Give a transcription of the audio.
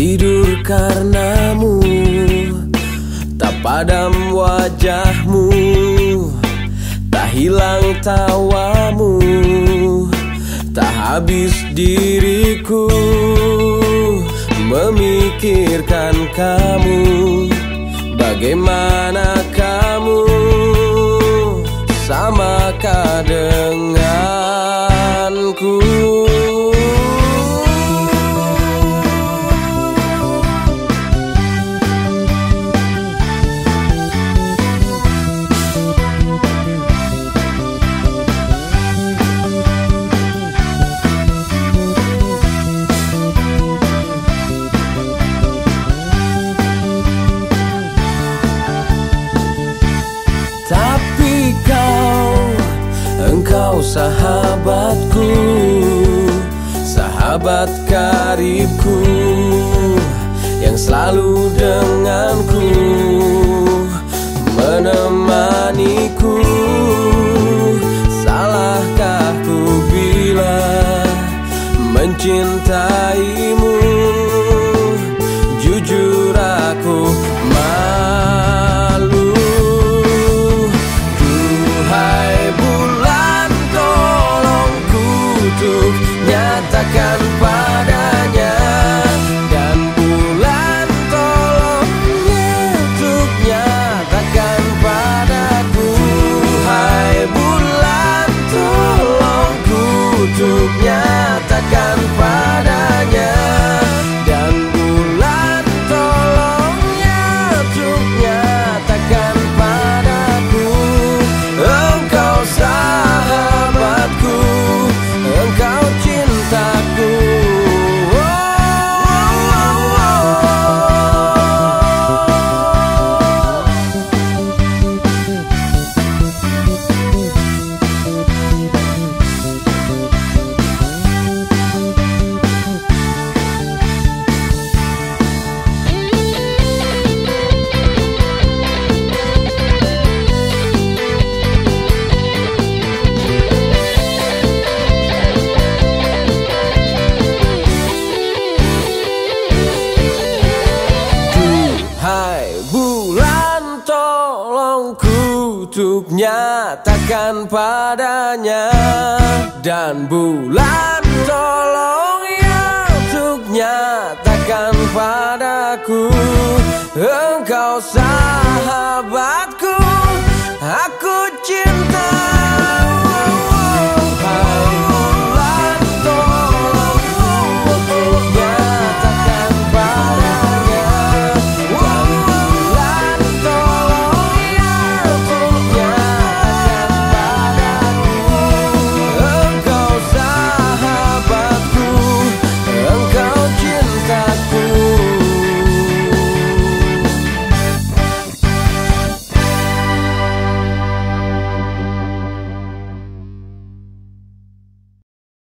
tidur karenamu Tak padam wajahmu Tak hilang tawamu Tak habis diriku Memikirkan kamu. Bagaimana kamu? Samakah denganku Sahabatku Sahabat karibku Yang selalu denganku Menemaniku. Salahkah ku bila Mencintaimu untuk nyatakan padanya. Dan bulan tolong ya untuk nyatakan padaku. Engkau